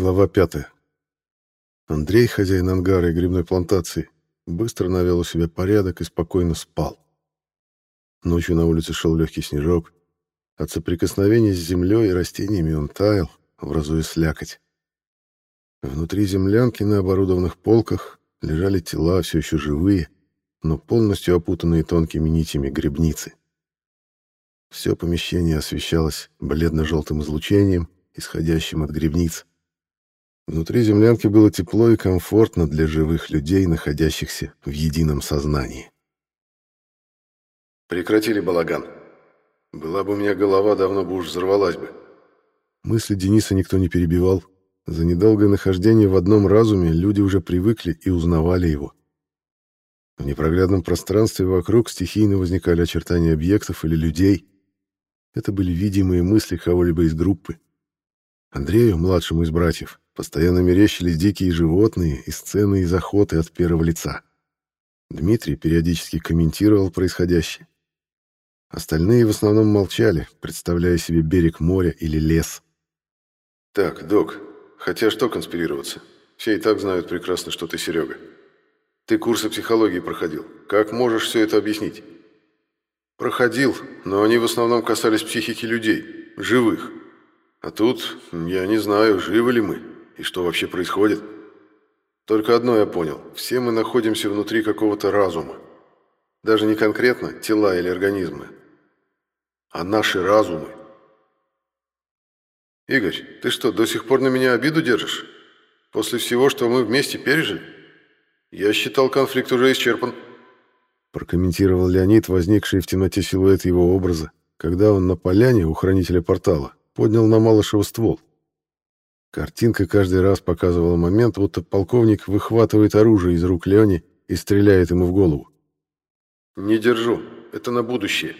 Глава 5. Андрей, хозяин ангара и грибной плантации, быстро навел у себя порядок и спокойно спал. Ночью на улице шел легкий снежок. От соприкосновения с землей и растениями он таял, образуя слякоть. Внутри землянки на оборудованных полках лежали тела, все еще живые, но полностью опутанные тонкими нитями грибницы. Все помещение освещалось бледно-желтым излучением, исходящим от грибниц. Внутри землянки было тепло и комфортно для живых людей, находящихся в едином сознании. Прекратили балаган. Была бы у меня голова, давно бы уж взорвалась бы. Мысли Дениса никто не перебивал. За недолгое нахождение в одном разуме люди уже привыкли и узнавали его. В непроглядном пространстве вокруг стихийно возникали очертания объектов или людей. Это были видимые мысли кого-либо из группы. Андрею, младшему из братьев, Постоянно мерещились дикие животные и сцены из охоты от первого лица. Дмитрий периодически комментировал происходящее. Остальные в основном молчали, представляя себе берег моря или лес. «Так, док, хотя что конспирироваться? Все и так знают прекрасно, что ты Серега. Ты курсы психологии проходил. Как можешь все это объяснить?» «Проходил, но они в основном касались психики людей, живых. А тут я не знаю, живы ли мы». И что вообще происходит? Только одно я понял. Все мы находимся внутри какого-то разума. Даже не конкретно тела или организмы, а наши разумы. Игорь, ты что, до сих пор на меня обиду держишь? После всего, что мы вместе пережили? Я считал, конфликт уже исчерпан. Прокомментировал Леонид, возникший в темноте силуэт его образа, когда он на поляне у хранителя портала поднял на Малышева ствол. Картинка каждый раз показывала момент, будто полковник выхватывает оружие из рук Лени и стреляет ему в голову. «Не держу. Это на будущее».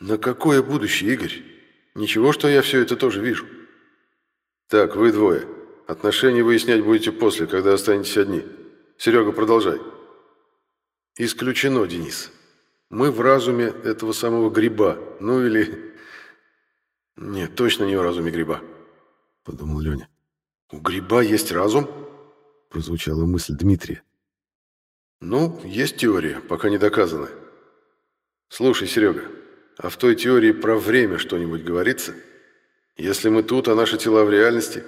«На какое будущее, Игорь? Ничего, что я все это тоже вижу». «Так, вы двое. Отношения выяснять будете после, когда останетесь одни. Серега, продолжай». «Исключено, Денис. Мы в разуме этого самого гриба. Ну или...» «Нет, точно не в разуме гриба». — подумал Леня. «У гриба есть разум?» — прозвучала мысль Дмитрия. «Ну, есть теория, пока не доказана. Слушай, Серега, а в той теории про время что-нибудь говорится? Если мы тут, а наши тела в реальности,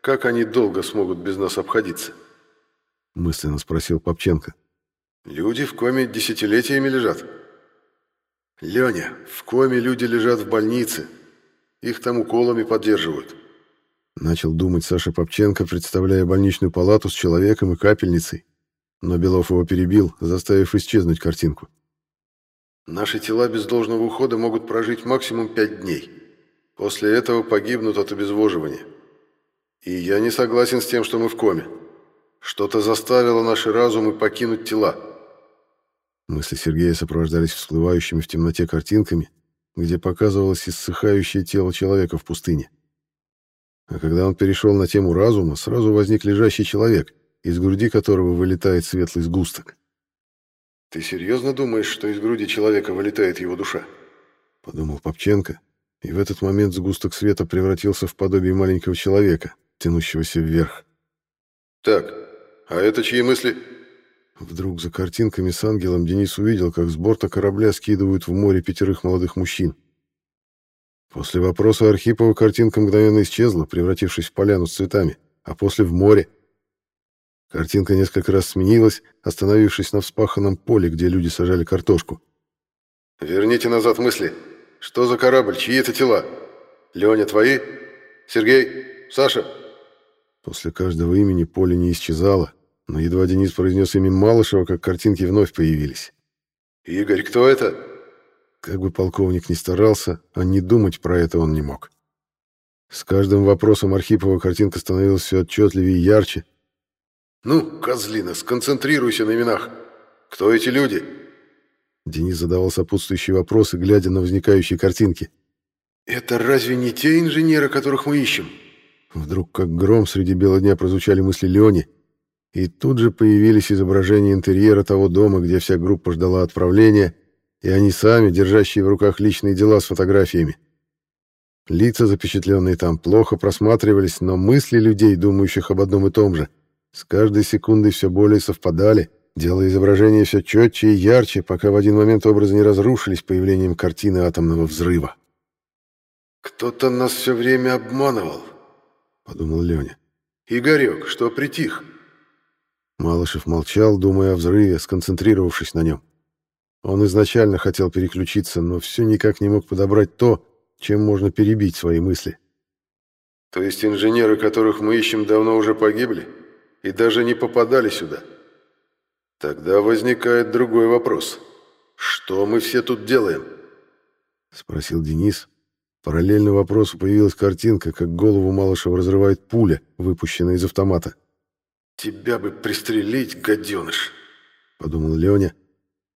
как они долго смогут без нас обходиться?» Мысленно спросил Попченко. «Люди в коме десятилетиями лежат». «Леня, в коме люди лежат в больнице. Их там уколами поддерживают. Начал думать Саша Попченко, представляя больничную палату с человеком и капельницей. Но Белов его перебил, заставив исчезнуть картинку. «Наши тела без должного ухода могут прожить максимум пять дней. После этого погибнут от обезвоживания. И я не согласен с тем, что мы в коме. Что-то заставило наши разумы покинуть тела». Мысли Сергея сопровождались всплывающими в темноте картинками, где показывалось иссыхающее тело человека в пустыне. А когда он перешел на тему разума, сразу возник лежащий человек, из груди которого вылетает светлый сгусток. «Ты серьезно думаешь, что из груди человека вылетает его душа?» — подумал Попченко, и в этот момент сгусток света превратился в подобие маленького человека, тянущегося вверх. «Так, а это чьи мысли?» Вдруг за картинками с ангелом Денис увидел, как с борта корабля скидывают в море пятерых молодых мужчин. После вопроса Архипова картинка мгновенно исчезла, превратившись в поляну с цветами, а после в море. Картинка несколько раз сменилась, остановившись на вспаханном поле, где люди сажали картошку. «Верните назад мысли. Что за корабль? Чьи это тела? Леня, твои? Сергей? Саша?» После каждого имени поле не исчезало, но едва Денис произнес имя Малышева, как картинки вновь появились. «Игорь, кто это?» Как бы полковник ни старался, а не думать про это он не мог. С каждым вопросом Архипова картинка становилась все отчетливее и ярче. «Ну, козлина, сконцентрируйся на именах. Кто эти люди?» Денис задавал сопутствующие вопросы, глядя на возникающие картинки. «Это разве не те инженеры, которых мы ищем?» Вдруг, как гром, среди бела дня прозвучали мысли Леони, и тут же появились изображения интерьера того дома, где вся группа ждала отправления, и они сами, держащие в руках личные дела с фотографиями. Лица, запечатленные там, плохо просматривались, но мысли людей, думающих об одном и том же, с каждой секундой все более совпадали, делая изображение все четче и ярче, пока в один момент образы не разрушились появлением картины атомного взрыва. «Кто-то нас все время обманывал», — подумал Леня. «Игорек, что притих?» Малышев молчал, думая о взрыве, сконцентрировавшись на нем. Он изначально хотел переключиться, но все никак не мог подобрать то, чем можно перебить свои мысли. «То есть инженеры, которых мы ищем, давно уже погибли? И даже не попадали сюда?» Тогда возникает другой вопрос. Что мы все тут делаем? Спросил Денис. Параллельно вопросу появилась картинка, как голову Малышева разрывает пуля, выпущенная из автомата. «Тебя бы пристрелить, гаденыш!» — подумал Леня.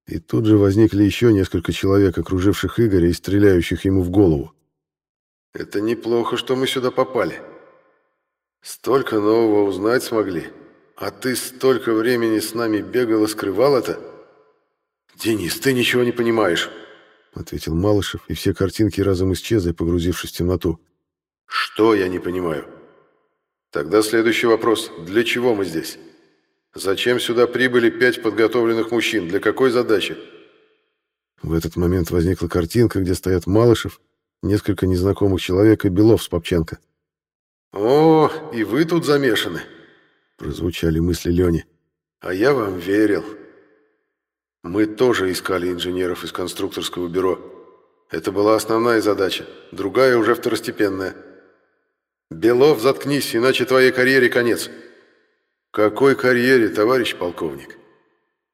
И тут же возникли еще несколько человек, окруживших Игоря и стреляющих ему в голову. «Это неплохо, что мы сюда попали. Столько нового узнать смогли. А ты столько времени с нами бегал и скрывал это? Денис, ты ничего не понимаешь, ответил Малышев, и все картинки разом исчезли, погрузившись в темноту. Что я не понимаю? Тогда следующий вопрос. Для чего мы здесь? Зачем сюда прибыли пять подготовленных мужчин? Для какой задачи? В этот момент возникла картинка, где стоят Малышев, несколько незнакомых человек и Белов с Попченко. «О, и вы тут замешаны!» прозвучали мысли Лёни. А я вам верил. Мы тоже искали инженеров из конструкторского бюро. Это была основная задача, другая уже второстепенная. Белов, заткнись, иначе твоей карьере конец. Какой карьере, товарищ полковник?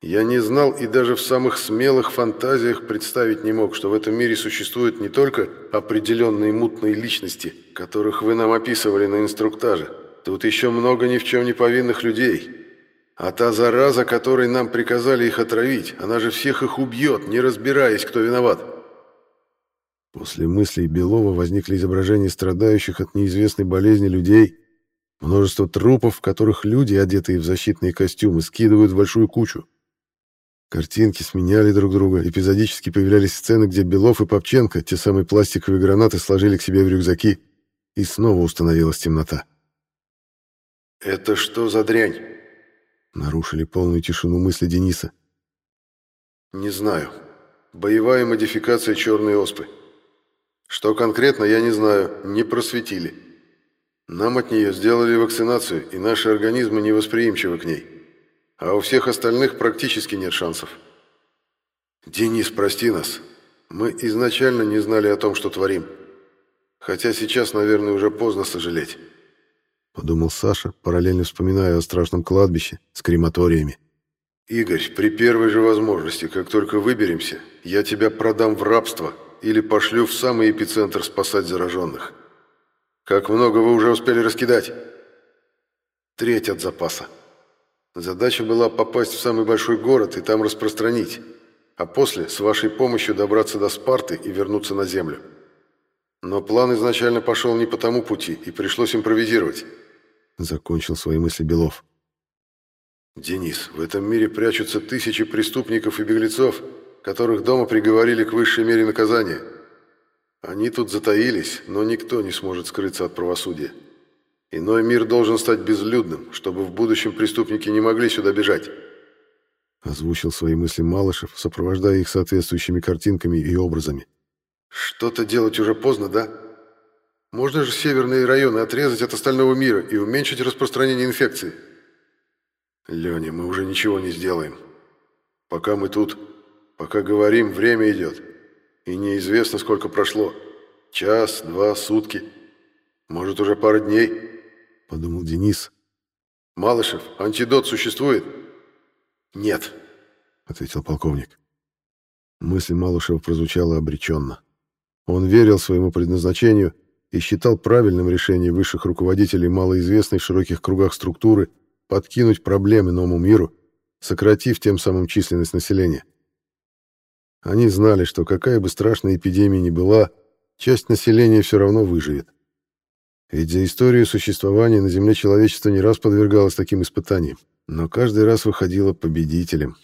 Я не знал и даже в самых смелых фантазиях представить не мог, что в этом мире существуют не только определенные мутные личности, которых вы нам описывали на инструктаже, Тут еще много ни в чем не повинных людей. А та зараза, которой нам приказали их отравить, она же всех их убьет, не разбираясь, кто виноват. После мыслей Белова возникли изображения страдающих от неизвестной болезни людей, множество трупов, в которых люди, одетые в защитные костюмы, скидывают в большую кучу. Картинки сменяли друг друга, эпизодически появлялись сцены, где Белов и Попченко, те самые пластиковые гранаты, сложили к себе в рюкзаки, и снова установилась темнота. «Это что за дрянь?» Нарушили полную тишину мысли Дениса. «Не знаю. Боевая модификация черной оспы. Что конкретно, я не знаю, не просветили. Нам от нее сделали вакцинацию, и наши организмы невосприимчивы к ней. А у всех остальных практически нет шансов. Денис, прости нас. Мы изначально не знали о том, что творим. Хотя сейчас, наверное, уже поздно сожалеть». — подумал Саша, параллельно вспоминая о страшном кладбище с крематориями. «Игорь, при первой же возможности, как только выберемся, я тебя продам в рабство или пошлю в самый эпицентр спасать зараженных. Как много вы уже успели раскидать?» «Треть от запаса. Задача была попасть в самый большой город и там распространить, а после, с вашей помощью, добраться до Спарты и вернуться на Землю. Но план изначально пошел не по тому пути, и пришлось импровизировать». Закончил свои мысли Белов. «Денис, в этом мире прячутся тысячи преступников и беглецов, которых дома приговорили к высшей мере наказания. Они тут затаились, но никто не сможет скрыться от правосудия. Иной мир должен стать безлюдным, чтобы в будущем преступники не могли сюда бежать». Озвучил свои мысли Малышев, сопровождая их соответствующими картинками и образами. «Что-то делать уже поздно, да?» Можно же северные районы отрезать от остального мира и уменьшить распространение инфекции. Леня, мы уже ничего не сделаем. Пока мы тут, пока говорим, время идет. И неизвестно, сколько прошло. Час, два, сутки. Может, уже пара дней, подумал Денис. Малышев, антидот существует? Нет, ответил полковник. Мысль Малышева прозвучала обреченно. Он верил своему предназначению и считал правильным решением высших руководителей малоизвестной в широких кругах структуры подкинуть проблемы новому миру, сократив тем самым численность населения. Они знали, что какая бы страшная эпидемия ни была, часть населения все равно выживет. Ведь за историю существования на Земле человечество не раз подвергалось таким испытаниям, но каждый раз выходило победителем.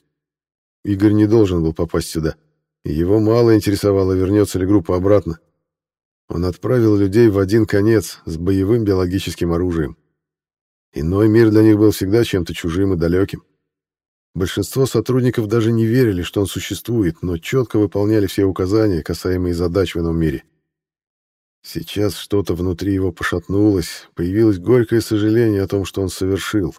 Игорь не должен был попасть сюда, его мало интересовало, вернется ли группа обратно. Он отправил людей в один конец с боевым биологическим оружием. Иной мир для них был всегда чем-то чужим и далеким. Большинство сотрудников даже не верили, что он существует, но четко выполняли все указания, касаемые задач в ином мире. Сейчас что-то внутри его пошатнулось, появилось горькое сожаление о том, что он совершил.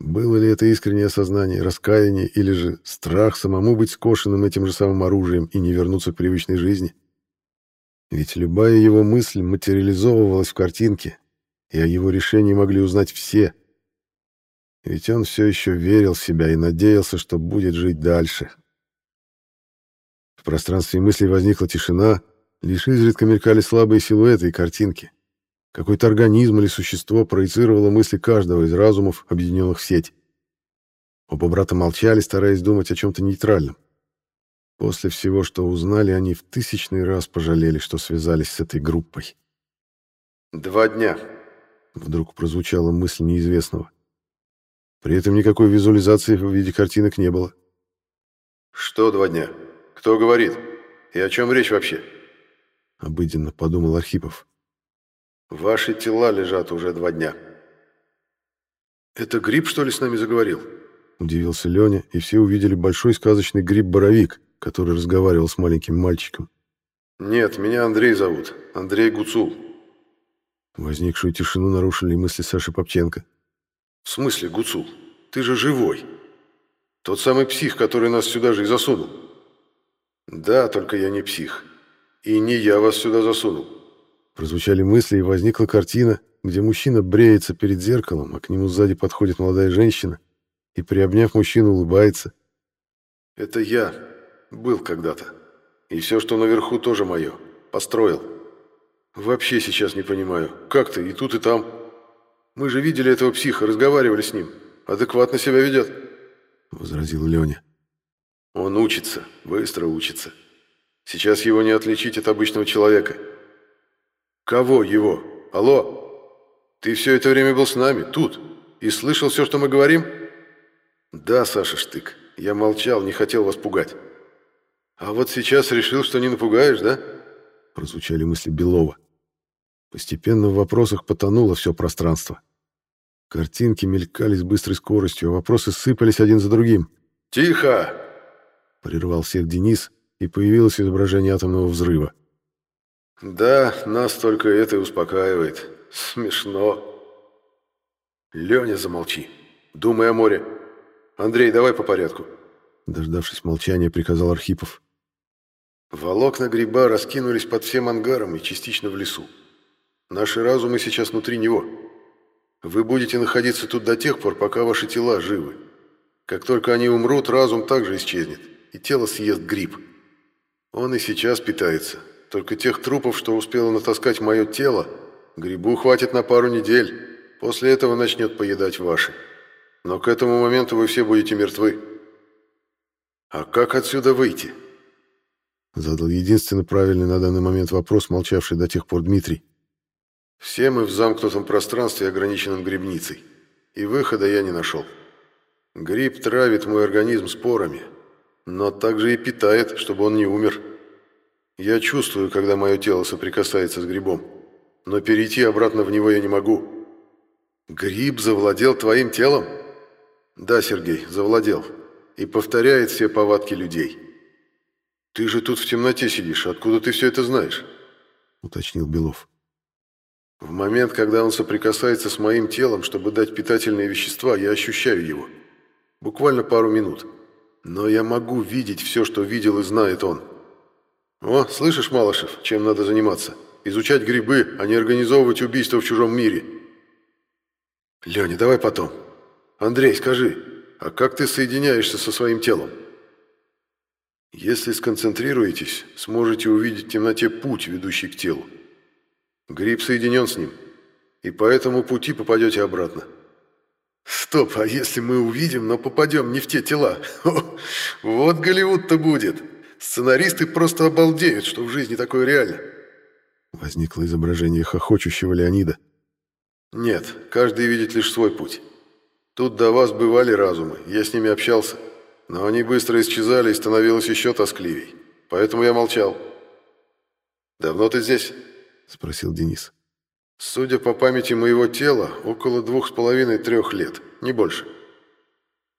Было ли это искреннее осознание, раскаяние или же страх самому быть скошенным этим же самым оружием и не вернуться к привычной жизни? Ведь любая его мысль материализовывалась в картинке, и о его решении могли узнать все. Ведь он все еще верил в себя и надеялся, что будет жить дальше. В пространстве мыслей возникла тишина, лишь изредка мелькали слабые силуэты и картинки. Какой-то организм или существо проецировало мысли каждого из разумов, объединенных в сеть. Оба брата молчали, стараясь думать о чем-то нейтральном. После всего, что узнали, они в тысячный раз пожалели, что связались с этой группой. «Два дня», — вдруг прозвучала мысль неизвестного. При этом никакой визуализации в виде картинок не было. «Что два дня? Кто говорит? И о чем речь вообще?» Обыденно подумал Архипов. «Ваши тела лежат уже два дня». «Это гриб, что ли, с нами заговорил?» Удивился Леня, и все увидели большой сказочный гриб-боровик, который разговаривал с маленьким мальчиком. «Нет, меня Андрей зовут. Андрей Гуцул». Возникшую тишину нарушили мысли Саши Попченко. «В смысле, Гуцул? Ты же живой. Тот самый псих, который нас сюда же и засунул». «Да, только я не псих. И не я вас сюда засунул». Прозвучали мысли, и возникла картина, где мужчина бреется перед зеркалом, а к нему сзади подходит молодая женщина и, приобняв мужчину, улыбается. «Это я», был когда-то. И все, что наверху, тоже мое. Построил. Вообще сейчас не понимаю, как ты и тут, и там. Мы же видели этого психа, разговаривали с ним. Адекватно себя ведет. Возразил Леня. Он учится, быстро учится. Сейчас его не отличить от обычного человека. Кого его? Алло? Ты все это время был с нами, тут, и слышал все, что мы говорим? Да, Саша Штык, я молчал, не хотел вас пугать. «А вот сейчас решил, что не напугаешь, да?» Прозвучали мысли Белова. Постепенно в вопросах потонуло все пространство. Картинки мелькали с быстрой скоростью, а вопросы сыпались один за другим. «Тихо!» — прервал всех Денис, и появилось изображение атомного взрыва. «Да, нас только это и успокаивает. Смешно». «Леня, замолчи. Думай о море. Андрей, давай по порядку». Дождавшись молчания, приказал Архипов. Волокна гриба раскинулись под всем ангаром и частично в лесу. Наши разумы сейчас внутри него. Вы будете находиться тут до тех пор, пока ваши тела живы. Как только они умрут, разум также исчезнет, и тело съест гриб. Он и сейчас питается. Только тех трупов, что успело натаскать мое тело, грибу хватит на пару недель. После этого начнет поедать ваши. Но к этому моменту вы все будете мертвы. А как отсюда выйти? Задал единственно правильный на данный момент вопрос, молчавший до тех пор Дмитрий. Все мы в замкнутом пространстве, ограниченном грибницей. И выхода я не нашел. Гриб травит мой организм спорами, но также и питает, чтобы он не умер. Я чувствую, когда мое тело соприкасается с грибом, но перейти обратно в него я не могу. Гриб завладел твоим телом? Да, Сергей, завладел. И повторяет все повадки людей. «Ты же тут в темноте сидишь. Откуда ты все это знаешь?» — уточнил Белов. «В момент, когда он соприкасается с моим телом, чтобы дать питательные вещества, я ощущаю его. Буквально пару минут. Но я могу видеть все, что видел и знает он. О, слышишь, Малышев, чем надо заниматься? Изучать грибы, а не организовывать убийство в чужом мире. Леня, давай потом. Андрей, скажи, а как ты соединяешься со своим телом?» Если сконцентрируетесь, сможете увидеть в темноте путь, ведущий к телу. Гриб соединен с ним, и по этому пути попадете обратно. Стоп, а если мы увидим, но попадем не в те тела? вот Голливуд-то будет. Сценаристы просто обалдеют, что в жизни такое реально. Возникло изображение хохочущего Леонида. Нет, каждый видит лишь свой путь. Тут до вас бывали разумы, я с ними общался. Но они быстро исчезали и становилось еще тоскливей. Поэтому я молчал. «Давно ты здесь?» — спросил Денис. «Судя по памяти моего тела, около двух с половиной-трех лет, не больше».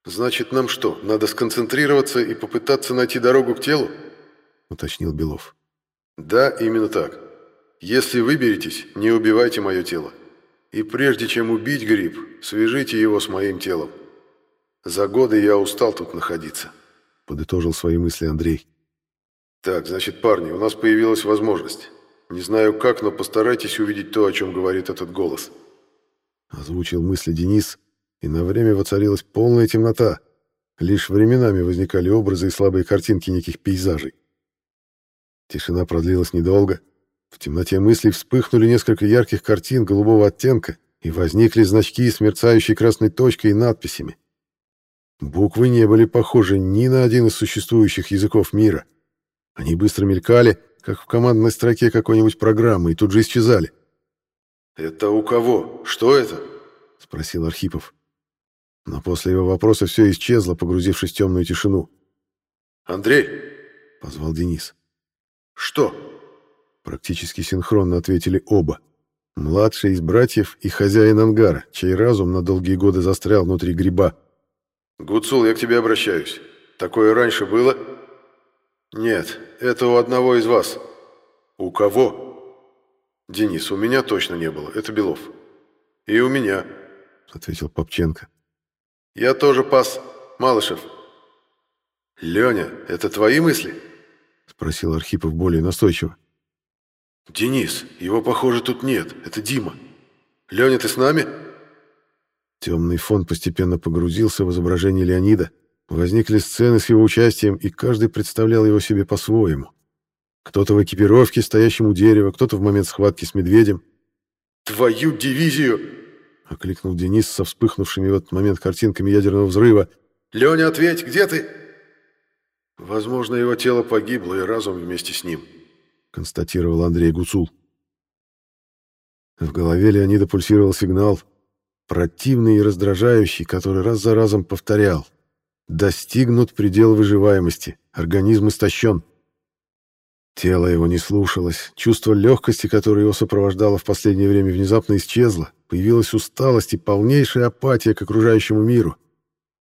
«Значит, нам что, надо сконцентрироваться и попытаться найти дорогу к телу?» — уточнил Белов. «Да, именно так. Если выберетесь, не убивайте мое тело. И прежде чем убить гриб, свяжите его с моим телом. За годы я устал тут находиться», — подытожил свои мысли Андрей. «Так, значит, парни, у нас появилась возможность. Не знаю как, но постарайтесь увидеть то, о чем говорит этот голос». Озвучил мысли Денис, и на время воцарилась полная темнота. Лишь временами возникали образы и слабые картинки неких пейзажей. Тишина продлилась недолго. В темноте мыслей вспыхнули несколько ярких картин голубого оттенка, и возникли значки с мерцающей красной точкой и надписями. Буквы не были похожи ни на один из существующих языков мира. Они быстро мелькали, как в командной строке какой-нибудь программы, и тут же исчезали. «Это у кого? Что это?» — спросил Архипов. Но после его вопроса все исчезло, погрузившись в темную тишину. «Андрей!» — позвал Денис. «Что?» Практически синхронно ответили оба. Младший из братьев и хозяин ангара, чей разум на долгие годы застрял внутри гриба. «Гуцул, я к тебе обращаюсь. Такое раньше было?» «Нет, это у одного из вас». «У кого?» «Денис, у меня точно не было. Это Белов». «И у меня», — ответил Попченко. «Я тоже пас. Малышев». «Леня, это твои мысли?» — спросил Архипов более настойчиво. «Денис, его, похоже, тут нет. Это Дима. Леня, ты с нами?» Темный фон постепенно погрузился в изображение Леонида. Возникли сцены с его участием, и каждый представлял его себе по-своему. Кто-то в экипировке, стоящем у дерева, кто-то в момент схватки с медведем. «Твою дивизию!» — окликнул Денис со вспыхнувшими в этот момент картинками ядерного взрыва. «Леня, ответь, где ты?» «Возможно, его тело погибло, и разум вместе с ним», — констатировал Андрей Гуцул. В голове Леонида пульсировал сигнал, противный и раздражающий, который раз за разом повторял. «Достигнут предел выживаемости, организм истощен». Тело его не слушалось, чувство легкости, которое его сопровождало в последнее время, внезапно исчезло, появилась усталость и полнейшая апатия к окружающему миру.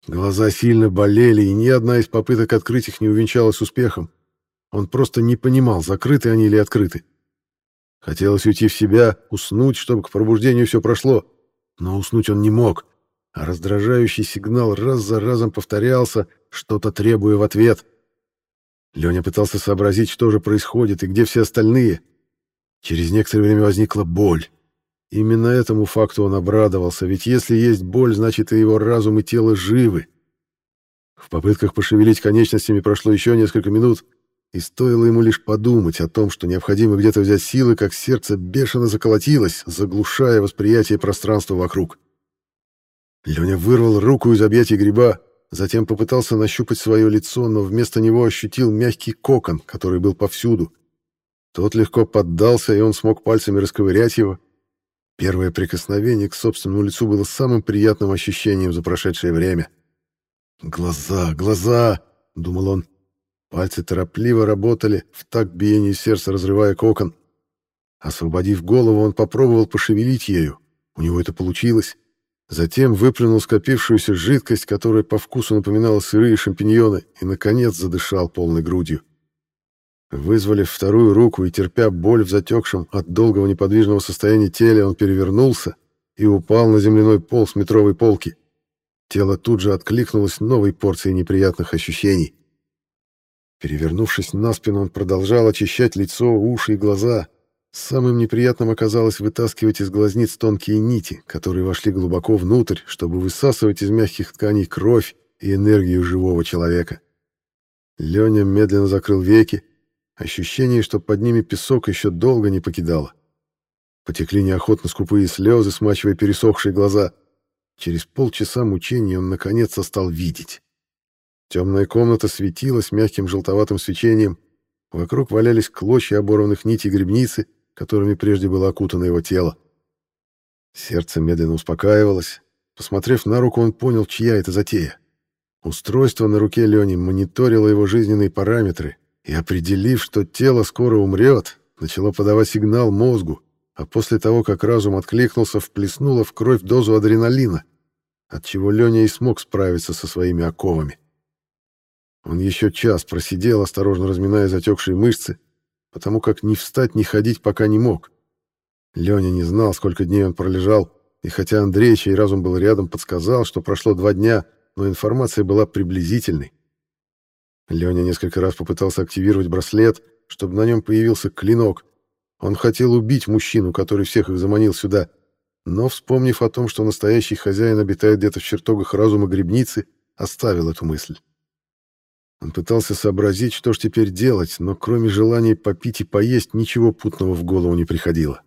Глаза сильно болели, и ни одна из попыток открыть их не увенчалась успехом. Он просто не понимал, закрыты они или открыты. Хотелось уйти в себя, уснуть, чтобы к пробуждению все прошло. Но уснуть он не мог, а раздражающий сигнал раз за разом повторялся, что-то требуя в ответ. Леня пытался сообразить, что же происходит и где все остальные. Через некоторое время возникла боль. Именно этому факту он обрадовался, ведь если есть боль, значит и его разум и тело живы. В попытках пошевелить конечностями прошло еще несколько минут, и стоило ему лишь подумать о том, что необходимо где-то взять силы, как сердце бешено заколотилось, заглушая восприятие пространства вокруг. Леня вырвал руку из объятий гриба, затем попытался нащупать свое лицо, но вместо него ощутил мягкий кокон, который был повсюду. Тот легко поддался, и он смог пальцами расковырять его, Первое прикосновение к собственному лицу было самым приятным ощущением за прошедшее время. «Глаза, глаза!» — думал он. Пальцы торопливо работали, в такт биению сердца разрывая кокон. Освободив голову, он попробовал пошевелить ею. У него это получилось. Затем выплюнул скопившуюся жидкость, которая по вкусу напоминала сырые шампиньоны, и, наконец, задышал полной грудью. Вызволив вторую руку и терпя боль в затекшем от долгого неподвижного состояния теле, он перевернулся и упал на земляной пол с метровой полки. Тело тут же откликнулось новой порцией неприятных ощущений. Перевернувшись на спину, он продолжал очищать лицо, уши и глаза. Самым неприятным оказалось вытаскивать из глазниц тонкие нити, которые вошли глубоко внутрь, чтобы высасывать из мягких тканей кровь и энергию живого человека. Леня медленно закрыл веки, Ощущение, что под ними песок еще долго не покидало. Потекли неохотно скупые слезы, смачивая пересохшие глаза. Через полчаса мучений он наконец-то стал видеть. Темная комната светилась мягким желтоватым свечением. Вокруг валялись клочья оборванных нитей грибницы, которыми прежде было окутано его тело. Сердце медленно успокаивалось. Посмотрев на руку, он понял, чья это затея. Устройство на руке Лени мониторило его жизненные параметры, и определив, что тело скоро умрет, начало подавать сигнал мозгу, а после того, как разум откликнулся, вплеснуло в кровь дозу адреналина, отчего Леня и смог справиться со своими оковами. Он еще час просидел, осторожно разминая затекшие мышцы, потому как ни встать, ни ходить пока не мог. Леня не знал, сколько дней он пролежал, и хотя Андрей, чей разум был рядом, подсказал, что прошло два дня, но информация была приблизительной. Леня несколько раз попытался активировать браслет, чтобы на нем появился клинок. Он хотел убить мужчину, который всех их заманил сюда, но, вспомнив о том, что настоящий хозяин обитает где-то в чертогах разума грибницы, оставил эту мысль. Он пытался сообразить, что ж теперь делать, но кроме желания попить и поесть, ничего путного в голову не приходило.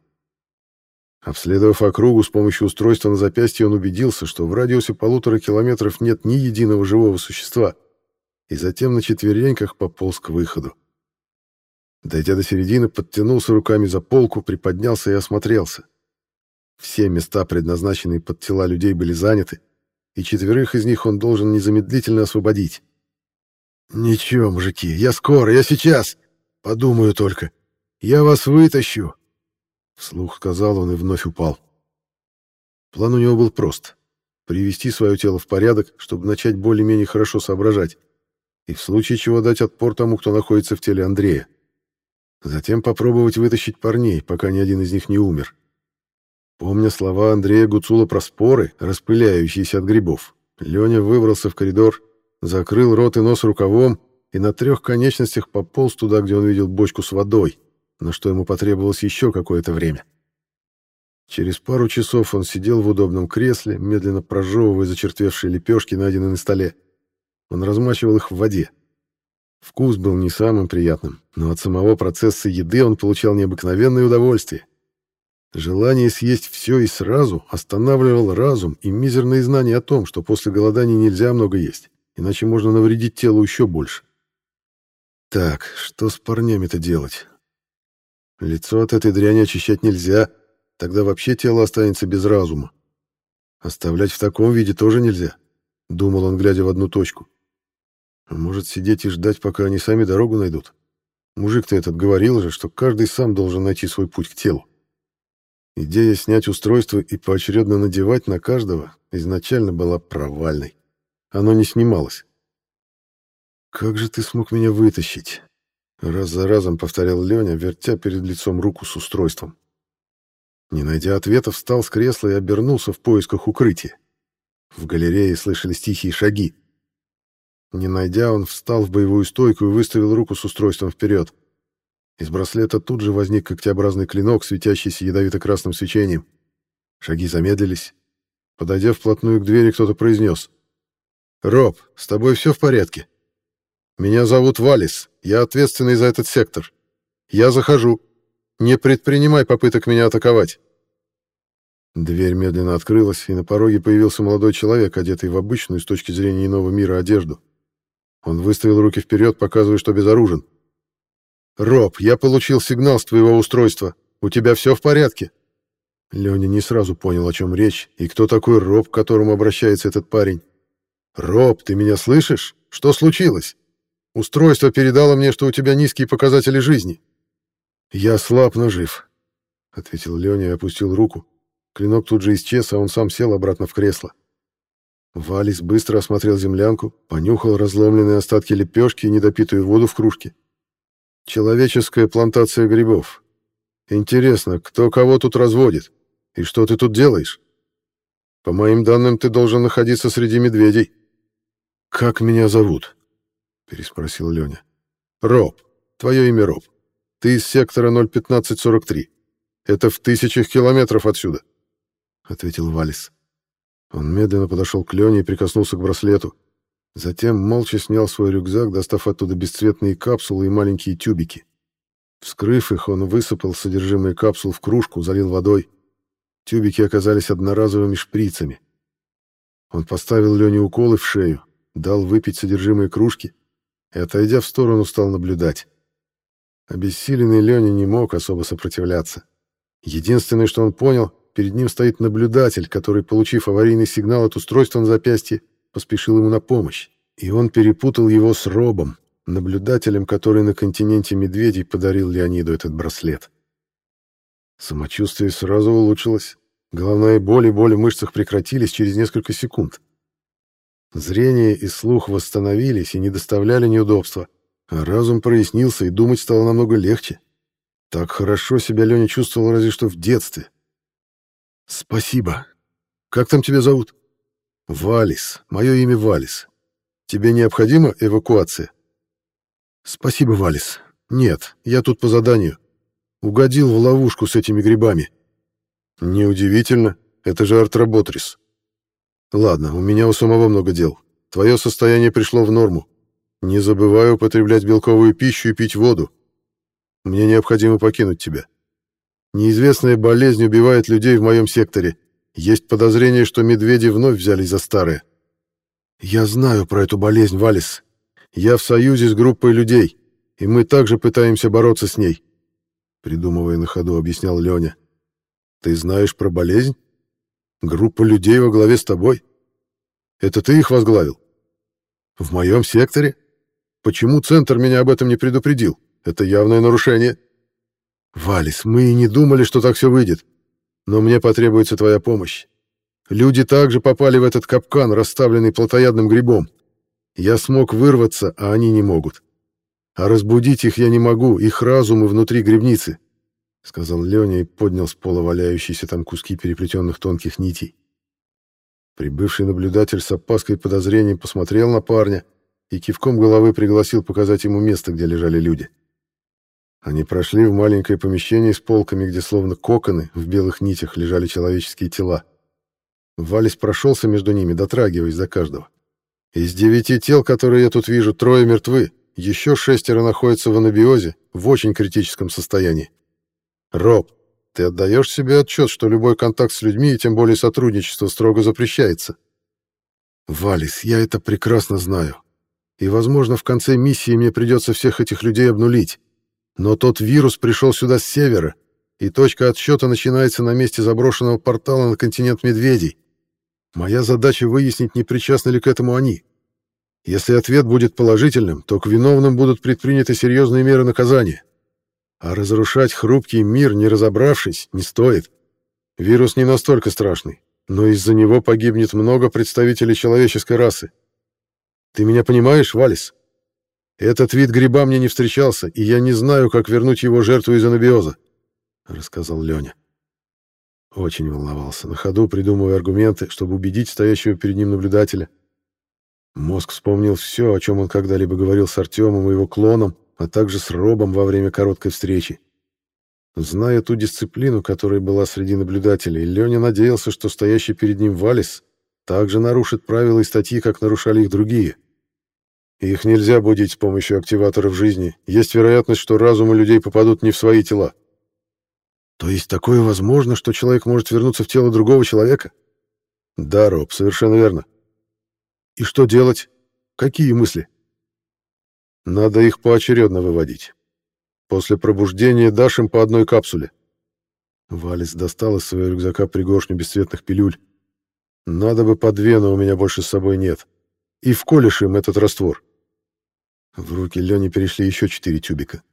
Обследовав округу с помощью устройства на запястье, он убедился, что в радиусе полутора километров нет ни единого живого существа, и затем на четвереньках пополз к выходу. Дойдя до середины, подтянулся руками за полку, приподнялся и осмотрелся. Все места, предназначенные под тела людей, были заняты, и четверых из них он должен незамедлительно освободить. «Ничего, мужики, я скоро, я сейчас. Подумаю только. Я вас вытащу!» Вслух сказал он и вновь упал. План у него был прост. Привести свое тело в порядок, чтобы начать более-менее хорошо соображать, и в случае чего дать отпор тому, кто находится в теле Андрея. Затем попробовать вытащить парней, пока ни один из них не умер. Помня слова Андрея Гуцула про споры, распыляющиеся от грибов, Леня выбрался в коридор закрыл рот и нос рукавом и на трех конечностях пополз туда, где он видел бочку с водой, на что ему потребовалось еще какое-то время. Через пару часов он сидел в удобном кресле, медленно прожевывая зачерствевшие лепешки, найденные на столе. Он размачивал их в воде. Вкус был не самым приятным, но от самого процесса еды он получал необыкновенное удовольствие. Желание съесть все и сразу останавливал разум и мизерные знания о том, что после голодания нельзя много есть иначе можно навредить телу еще больше. Так, что с парнями-то делать? Лицо от этой дряни очищать нельзя, тогда вообще тело останется без разума. Оставлять в таком виде тоже нельзя, думал он, глядя в одну точку. Может, сидеть и ждать, пока они сами дорогу найдут? Мужик-то этот говорил же, что каждый сам должен найти свой путь к телу. Идея снять устройство и поочередно надевать на каждого изначально была провальной. Оно не снималось. «Как же ты смог меня вытащить?» Раз за разом повторял Леня, вертя перед лицом руку с устройством. Не найдя ответа, встал с кресла и обернулся в поисках укрытия. В галерее слышались тихие шаги. Не найдя, он встал в боевую стойку и выставил руку с устройством вперед. Из браслета тут же возник когтеобразный клинок, светящийся ядовито-красным свечением. Шаги замедлились. Подойдя вплотную к двери, кто-то произнес. «Роб, с тобой все в порядке? Меня зовут Валис, я ответственный за этот сектор. Я захожу. Не предпринимай попыток меня атаковать». Дверь медленно открылась, и на пороге появился молодой человек, одетый в обычную с точки зрения иного мира одежду. Он выставил руки вперед, показывая, что безоружен. «Роб, я получил сигнал с твоего устройства. У тебя все в порядке?» Леня не сразу понял, о чем речь, и кто такой Роб, к которому обращается этот парень. «Роб, ты меня слышишь? Что случилось? Устройство передало мне, что у тебя низкие показатели жизни». «Я слаб, но жив», — ответил Леня и опустил руку. Клинок тут же исчез, а он сам сел обратно в кресло. Валис быстро осмотрел землянку, понюхал разломленные остатки лепешки и недопитую воду в кружке. «Человеческая плантация грибов. Интересно, кто кого тут разводит? И что ты тут делаешь? По моим данным, ты должен находиться среди медведей». «Как меня зовут?» — переспросил Леня. «Роб. Твое имя Роб. Ты из сектора 01543. Это в тысячах километров отсюда», — ответил Валис. Он медленно подошел к Лене и прикоснулся к браслету. Затем молча снял свой рюкзак, достав оттуда бесцветные капсулы и маленькие тюбики. Вскрыв их, он высыпал содержимое капсул в кружку, залил водой. Тюбики оказались одноразовыми шприцами. Он поставил Лене уколы в шею, дал выпить содержимое кружки и, отойдя в сторону, стал наблюдать. Обессиленный Леня не мог особо сопротивляться. Единственное, что он понял, перед ним стоит наблюдатель, который, получив аварийный сигнал от устройства на запястье, поспешил ему на помощь. И он перепутал его с Робом, наблюдателем, который на континенте медведей подарил Леониду этот браслет. Самочувствие сразу улучшилось. Головная боль и боли в мышцах прекратились через несколько секунд. Зрение и слух восстановились и не доставляли неудобства, а разум прояснился и думать стало намного легче. Так хорошо себя Леня чувствовал разве что в детстве. «Спасибо. Как там тебя зовут?» «Валис. Мое имя Валис. Тебе необходима эвакуация?» «Спасибо, Валис. Нет, я тут по заданию. Угодил в ловушку с этими грибами». «Неудивительно. Это же артработрис. Ладно, у меня у самого много дел. Твое состояние пришло в норму. Не забывай употреблять белковую пищу и пить воду. Мне необходимо покинуть тебя. Неизвестная болезнь убивает людей в моем секторе. Есть подозрение, что медведи вновь взялись за старое. Я знаю про эту болезнь, Валис. Я в союзе с группой людей, и мы также пытаемся бороться с ней. Придумывая на ходу, объяснял Леня. Ты знаешь про болезнь? Группа людей во главе с тобой? Это ты их возглавил? В моем секторе? Почему центр меня об этом не предупредил? Это явное нарушение. Валис, мы и не думали, что так все выйдет. Но мне потребуется твоя помощь. Люди также попали в этот капкан, расставленный плотоядным грибом. Я смог вырваться, а они не могут. А разбудить их я не могу, их разумы внутри грибницы сказал Леня и поднял с пола валяющиеся там куски переплетенных тонких нитей. Прибывший наблюдатель с опаской и подозрением посмотрел на парня и кивком головы пригласил показать ему место, где лежали люди. Они прошли в маленькое помещение с полками, где словно коконы в белых нитях лежали человеческие тела. Валис прошелся между ними, дотрагиваясь до каждого. Из девяти тел, которые я тут вижу, трое мертвы, еще шестеро находятся в анабиозе в очень критическом состоянии. Роб, ты отдаешь себе отчет, что любой контакт с людьми, и тем более сотрудничество, строго запрещается? Валис, я это прекрасно знаю. И, возможно, в конце миссии мне придется всех этих людей обнулить. Но тот вирус пришел сюда с севера, и точка отсчета начинается на месте заброшенного портала на континент Медведей. Моя задача выяснить, не причастны ли к этому они. Если ответ будет положительным, то к виновным будут предприняты серьезные меры наказания. А разрушать хрупкий мир, не разобравшись, не стоит. Вирус не настолько страшный, но из-за него погибнет много представителей человеческой расы. Ты меня понимаешь, Валис? Этот вид гриба мне не встречался, и я не знаю, как вернуть его жертву из анабиоза, — рассказал Леня. Очень волновался, на ходу придумывая аргументы, чтобы убедить стоящего перед ним наблюдателя. Мозг вспомнил все, о чем он когда-либо говорил с Артемом и его клоном, а также с Робом во время короткой встречи. Зная ту дисциплину, которая была среди наблюдателей, Леня надеялся, что стоящий перед ним Валис также нарушит правила и статьи, как нарушали их другие. Их нельзя будить с помощью активаторов жизни. Есть вероятность, что разумы людей попадут не в свои тела. То есть такое возможно, что человек может вернуться в тело другого человека? Да, Роб, совершенно верно. И что делать? Какие мысли? Надо их поочередно выводить. После пробуждения дашь им по одной капсуле. Валис достал из своего рюкзака пригоршню бесцветных пилюль. Надо бы по две, но у меня больше с собой нет. И вколешь им этот раствор. В руки Лени перешли еще четыре тюбика.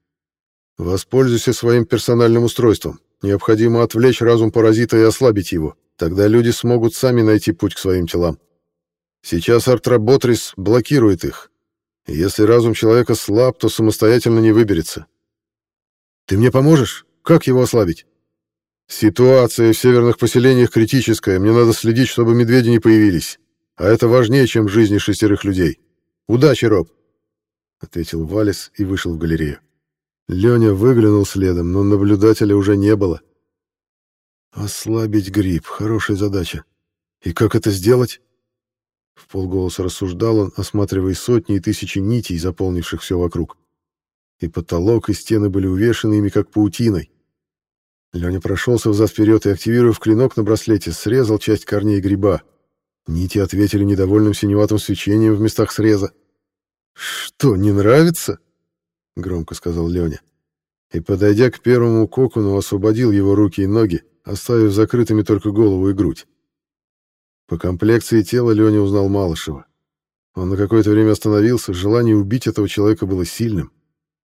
Воспользуйся своим персональным устройством. Необходимо отвлечь разум паразита и ослабить его. Тогда люди смогут сами найти путь к своим телам. Сейчас Артработрис блокирует их, если разум человека слаб, то самостоятельно не выберется. Ты мне поможешь? Как его ослабить? Ситуация в северных поселениях критическая. Мне надо следить, чтобы медведи не появились. А это важнее, чем жизни шестерых людей. Удачи, Роб, ответил Валис и вышел в галерею. Леня выглянул следом, но наблюдателя уже не было. Ослабить гриб хорошая задача. И как это сделать? В полголоса рассуждал он, осматривая сотни и тысячи нитей, заполнивших все вокруг. И потолок, и стены были увешаны ими, как паутиной. Леня прошелся взад-вперед и, активировав клинок на браслете, срезал часть корней гриба. Нити ответили недовольным синеватым свечением в местах среза. «Что, не нравится?» — громко сказал Леня. И, подойдя к первому кокону, освободил его руки и ноги, оставив закрытыми только голову и грудь. По комплекции тела Леня узнал Малышева. Он на какое-то время остановился, желание убить этого человека было сильным.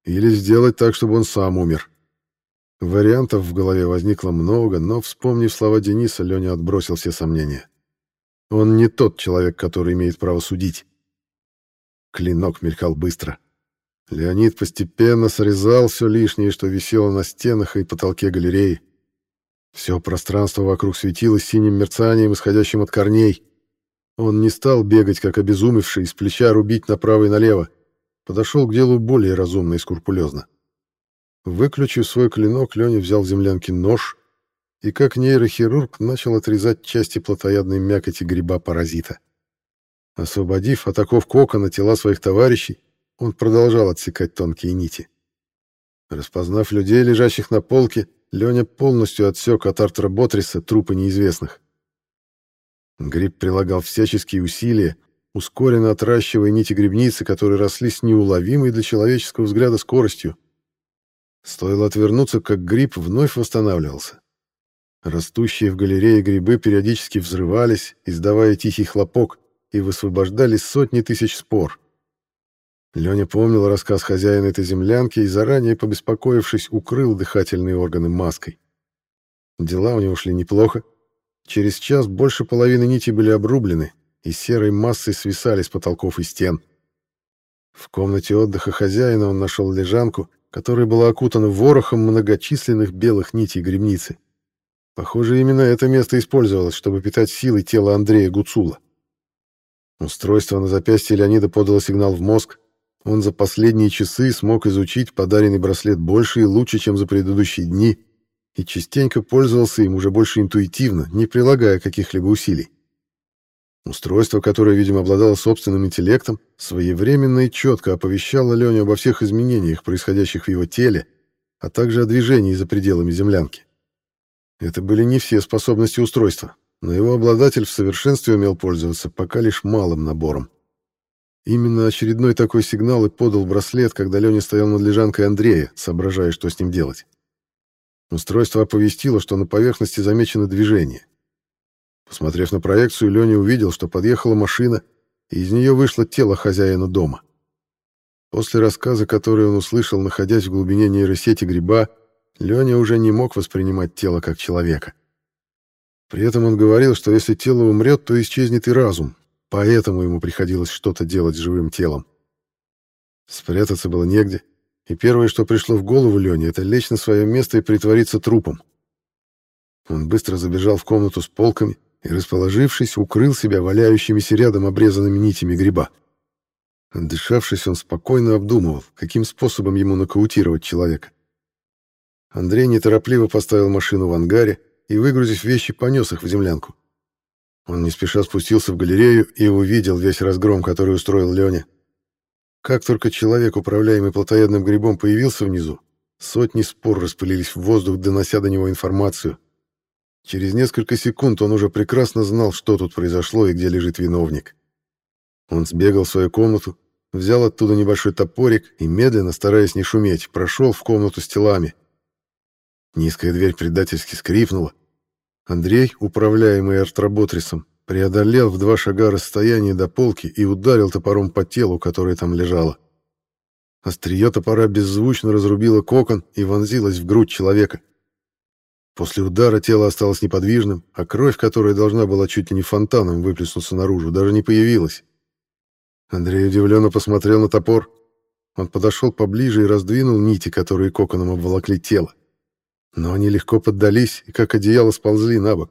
Или сделать так, чтобы он сам умер. Вариантов в голове возникло много, но, вспомнив слова Дениса, Леня отбросил все сомнения. Он не тот человек, который имеет право судить. Клинок мелькал быстро. Леонид постепенно срезал все лишнее, что висело на стенах и потолке галереи. Все пространство вокруг светилось синим мерцанием, исходящим от корней. Он не стал бегать, как обезумевший, с плеча рубить направо и налево. Подошел к делу более разумно и скрупулезно. Выключив свой клинок, Леня взял в землянке нож и, как нейрохирург, начал отрезать части плотоядной мякоти гриба-паразита. Освободив от оков кокона тела своих товарищей, он продолжал отсекать тонкие нити. Распознав людей, лежащих на полке, Леня полностью отсек от Артера Ботриса трупы неизвестных. Гриб прилагал всяческие усилия, ускоренно отращивая нити грибницы, которые росли с неуловимой для человеческого взгляда скоростью. Стоило отвернуться, как гриб вновь восстанавливался. Растущие в галерее грибы периодически взрывались, издавая тихий хлопок, и высвобождались сотни тысяч спор. Леня помнил рассказ хозяина этой землянки и, заранее побеспокоившись, укрыл дыхательные органы маской. Дела у него шли неплохо. Через час больше половины нити были обрублены, и серой массой свисали с потолков и стен. В комнате отдыха хозяина он нашел лежанку, которая была окутана ворохом многочисленных белых нитей гремницы. Похоже, именно это место использовалось, чтобы питать силой тело Андрея Гуцула. Устройство на запястье Леонида подало сигнал в мозг. Он за последние часы смог изучить подаренный браслет больше и лучше, чем за предыдущие дни, и частенько пользовался им уже больше интуитивно, не прилагая каких-либо усилий. Устройство, которое, видимо, обладало собственным интеллектом, своевременно и четко оповещало Леню обо всех изменениях, происходящих в его теле, а также о движении за пределами землянки. Это были не все способности устройства, но его обладатель в совершенстве умел пользоваться пока лишь малым набором. Именно очередной такой сигнал и подал браслет, когда Леня стоял над лежанкой Андрея, соображая, что с ним делать. Устройство оповестило, что на поверхности замечено движение. Посмотрев на проекцию, Леня увидел, что подъехала машина, и из нее вышло тело хозяина дома. После рассказа, который он услышал, находясь в глубине нейросети гриба, Леня уже не мог воспринимать тело как человека. При этом он говорил, что если тело умрет, то исчезнет и разум, поэтому ему приходилось что-то делать с живым телом. Спрятаться было негде, и первое, что пришло в голову Лене, это лечь на свое место и притвориться трупом. Он быстро забежал в комнату с полками, и, расположившись, укрыл себя валяющимися рядом обрезанными нитями гриба. Отдышавшись, он спокойно обдумывал, каким способом ему нокаутировать человека. Андрей неторопливо поставил машину в ангаре и, выгрузив вещи, понес их в землянку. Он не спеша спустился в галерею и увидел весь разгром, который устроил Леня. Как только человек, управляемый плотоядным грибом, появился внизу, сотни спор распылились в воздух, донося до него информацию — Через несколько секунд он уже прекрасно знал, что тут произошло и где лежит виновник. Он сбегал в свою комнату, взял оттуда небольшой топорик и, медленно, стараясь не шуметь, прошел в комнату с телами. Низкая дверь предательски скрипнула. Андрей, управляемый артроботрисом, преодолел в два шага расстояние до полки и ударил топором по телу, которое там лежало. Острие топора беззвучно разрубило кокон и вонзилось в грудь человека. После удара тело осталось неподвижным, а кровь, которая должна была чуть ли не фонтаном выплеснуться наружу, даже не появилась. Андрей удивленно посмотрел на топор. Он подошел поближе и раздвинул нити, которые коконом обволокли тело. Но они легко поддались и как одеяло сползли на бок.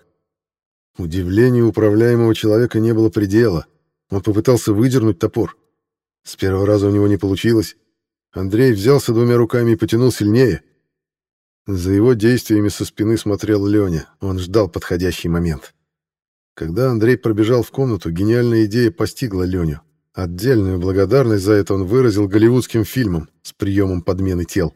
Удивлению управляемого человека не было предела. Он попытался выдернуть топор. С первого раза у него не получилось. Андрей взялся двумя руками и потянул сильнее. За его действиями со спины смотрел Леня. Он ждал подходящий момент. Когда Андрей пробежал в комнату, гениальная идея постигла Леню. Отдельную благодарность за это он выразил голливудским фильмом с приемом подмены тел.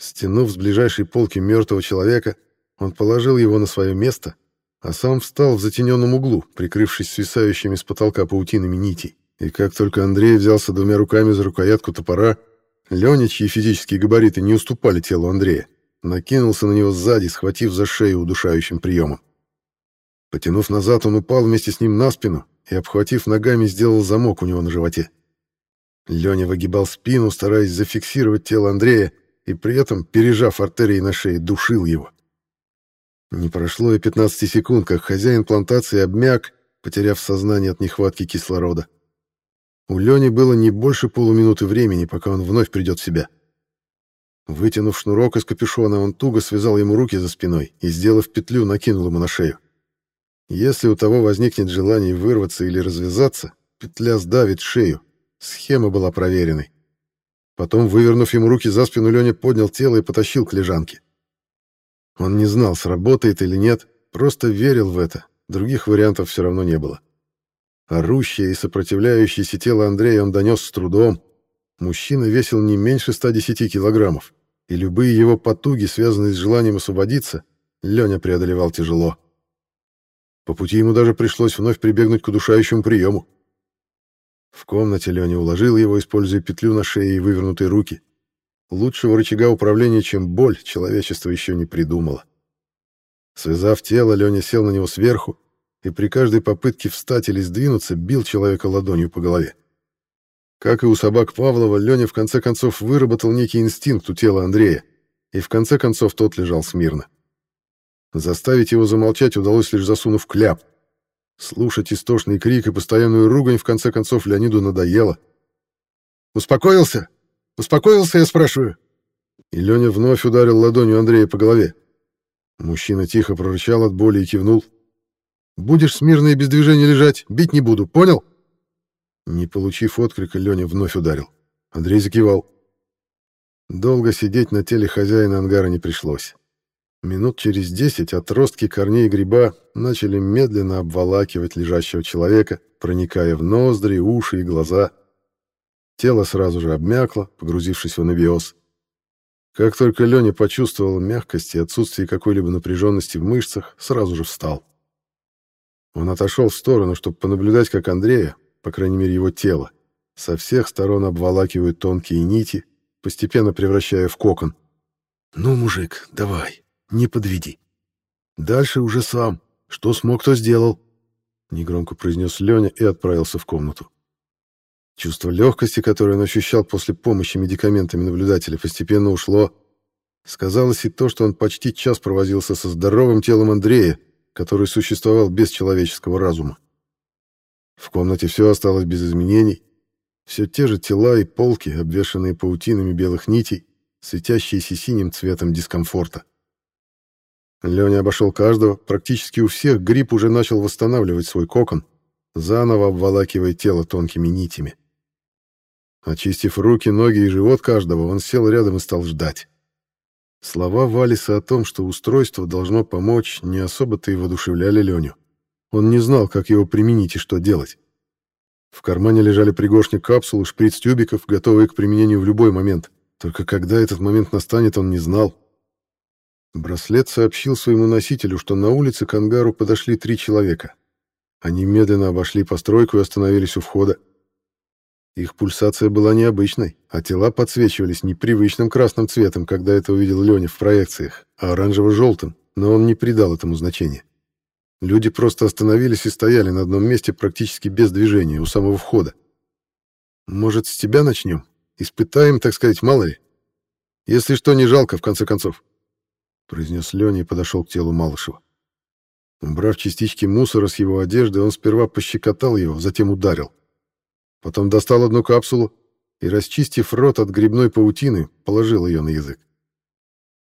Стянув с ближайшей полки мертвого человека, он положил его на свое место, а сам встал в затененном углу, прикрывшись свисающими с потолка паутинами нитей. И как только Андрей взялся двумя руками за рукоятку топора, Леня, физические габариты не уступали телу Андрея, накинулся на него сзади, схватив за шею удушающим приемом. Потянув назад, он упал вместе с ним на спину и, обхватив ногами, сделал замок у него на животе. Леня выгибал спину, стараясь зафиксировать тело Андрея, и при этом, пережав артерии на шее, душил его. Не прошло и 15 секунд, как хозяин плантации обмяк, потеряв сознание от нехватки кислорода. У Лени было не больше полуминуты времени, пока он вновь придет в себя. Вытянув шнурок из капюшона, он туго связал ему руки за спиной и, сделав петлю, накинул ему на шею. Если у того возникнет желание вырваться или развязаться, петля сдавит шею. Схема была проверенной. Потом, вывернув ему руки за спину, Леня поднял тело и потащил к лежанке. Он не знал, сработает или нет, просто верил в это. Других вариантов все равно не было. Орущее и сопротивляющееся тело Андрея он донес с трудом. Мужчина весил не меньше 110 килограммов, и любые его потуги, связанные с желанием освободиться, Леня преодолевал тяжело. По пути ему даже пришлось вновь прибегнуть к удушающему приему. В комнате Леня уложил его, используя петлю на шее и вывернутые руки. Лучшего рычага управления, чем боль, человечество еще не придумало. Связав тело, Леня сел на него сверху и при каждой попытке встать или сдвинуться бил человека ладонью по голове. Как и у собак Павлова, Леня в конце концов выработал некий инстинкт у тела Андрея, и в конце концов тот лежал смирно. Заставить его замолчать удалось лишь засунув кляп. Слушать истошный крик и постоянную ругань в конце концов Леониду надоело. «Успокоился? Успокоился, я спрашиваю?» И Леня вновь ударил ладонью Андрея по голове. Мужчина тихо прорычал от боли и кивнул. «Будешь смирно и без движения лежать, бить не буду, понял?» Не получив отклика, Леня вновь ударил. Андрей закивал. Долго сидеть на теле хозяина ангара не пришлось. Минут через десять отростки корней гриба начали медленно обволакивать лежащего человека, проникая в ноздри, уши и глаза. Тело сразу же обмякло, погрузившись в анабиоз. Как только Леня почувствовал мягкость и отсутствие какой-либо напряженности в мышцах, сразу же встал. Он отошел в сторону, чтобы понаблюдать, как Андрея, по крайней мере его тело, со всех сторон обволакивают тонкие нити, постепенно превращая в кокон. «Ну, мужик, давай!» Не подведи. Дальше уже сам. Что смог, то сделал. Негромко произнес Леня и отправился в комнату. Чувство легкости, которое он ощущал после помощи медикаментами наблюдателя, постепенно ушло. Сказалось и то, что он почти час провозился со здоровым телом Андрея, который существовал без человеческого разума. В комнате все осталось без изменений. Все те же тела и полки, обвешанные паутинами белых нитей, светящиеся синим цветом дискомфорта. Леня обошел каждого, практически у всех гриб уже начал восстанавливать свой кокон, заново обволакивая тело тонкими нитями. Очистив руки, ноги и живот каждого, он сел рядом и стал ждать. Слова Валиса о том, что устройство должно помочь, не особо-то и воодушевляли Леню. Он не знал, как его применить и что делать. В кармане лежали пригоршни капсул и шприц тюбиков, готовые к применению в любой момент. Только когда этот момент настанет, он не знал. Браслет сообщил своему носителю, что на улице к ангару подошли три человека. Они медленно обошли постройку и остановились у входа. Их пульсация была необычной, а тела подсвечивались непривычным красным цветом, когда это увидел Леня в проекциях, а оранжево-желтым, но он не придал этому значения. Люди просто остановились и стояли на одном месте практически без движения, у самого входа. «Может, с тебя начнем? Испытаем, так сказать, мало ли? Если что, не жалко, в конце концов» произнес Леня и подошел к телу Малышева. Убрав частички мусора с его одежды, он сперва пощекотал его, затем ударил. Потом достал одну капсулу и, расчистив рот от грибной паутины, положил ее на язык.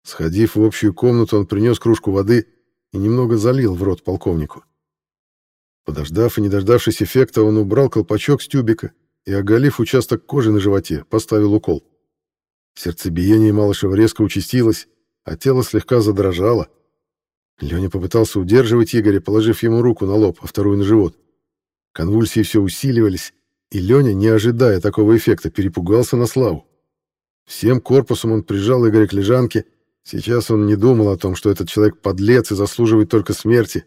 Сходив в общую комнату, он принес кружку воды и немного залил в рот полковнику. Подождав и не дождавшись эффекта, он убрал колпачок с тюбика и, оголив участок кожи на животе, поставил укол. Сердцебиение Малышева резко участилось, а тело слегка задрожало. Леня попытался удерживать Игоря, положив ему руку на лоб, а вторую на живот. Конвульсии все усиливались, и Леня, не ожидая такого эффекта, перепугался на славу. Всем корпусом он прижал Игоря к лежанке. Сейчас он не думал о том, что этот человек подлец и заслуживает только смерти.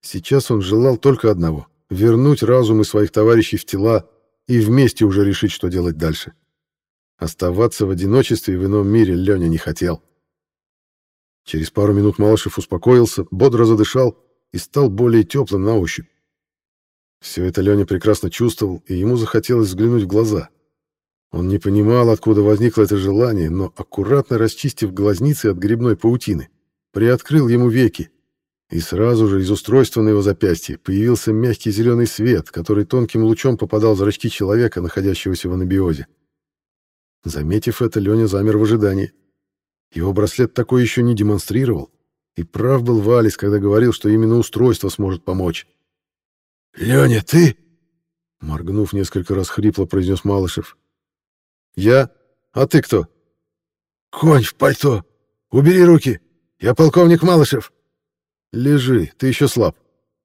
Сейчас он желал только одного — вернуть разумы своих товарищей в тела и вместе уже решить, что делать дальше. Оставаться в одиночестве в ином мире Леня не хотел. Через пару минут Малышев успокоился, бодро задышал и стал более теплым на ощупь. Все это Леня прекрасно чувствовал, и ему захотелось взглянуть в глаза. Он не понимал, откуда возникло это желание, но, аккуратно расчистив глазницы от грибной паутины, приоткрыл ему веки, и сразу же из устройства на его запястье появился мягкий зеленый свет, который тонким лучом попадал в зрачки человека, находящегося в анабиозе. Заметив это, Леня замер в ожидании. Его браслет такой еще не демонстрировал, и прав был Валис, когда говорил, что именно устройство сможет помочь. «Леня, ты?» Моргнув несколько раз хрипло, произнес Малышев. «Я? А ты кто?» «Конь в пальто! Убери руки! Я полковник Малышев!» «Лежи, ты еще слаб.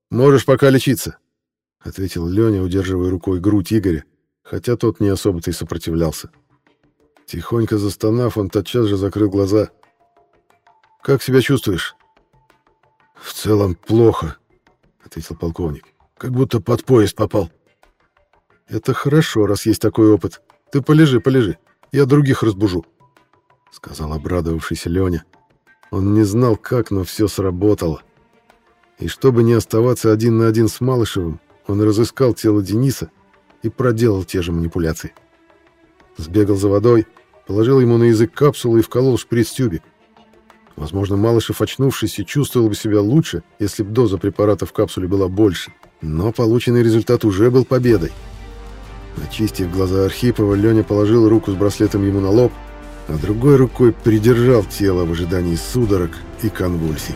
Можешь пока лечиться», — ответил Леня, удерживая рукой грудь Игоря, хотя тот не особо-то и сопротивлялся. Тихонько застонав, он тотчас же закрыл глаза. «Как себя чувствуешь?» «В целом плохо», — ответил полковник. «Как будто под поезд попал». «Это хорошо, раз есть такой опыт. Ты полежи, полежи. Я других разбужу», — сказал обрадовавшийся Леня. Он не знал, как, но все сработало. И чтобы не оставаться один на один с Малышевым, он разыскал тело Дениса и проделал те же манипуляции. Сбегал за водой, положил ему на язык капсулу и вколол шприц-тюбик. Возможно, Малышев, очнувшись, и чувствовал бы себя лучше, если бы доза препарата в капсуле была больше. Но полученный результат уже был победой. Очистив глаза Архипова, Леня положил руку с браслетом ему на лоб, а другой рукой придержал тело в ожидании судорог и конвульсий.